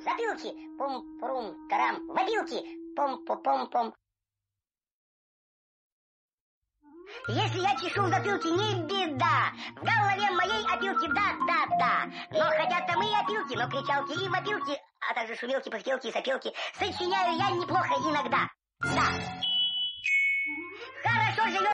в пум-пум-тарам, в пум-пу-пум-пум. Если я чешу в затылке, не беда, в голове моей опилки, да-да-да. Но хотя-то мы и опилки, но кричалки и вопилки, а также шумилки, пыхтелки и сопелки, сочиняю я неплохо иногда. Да. Хорошо живет.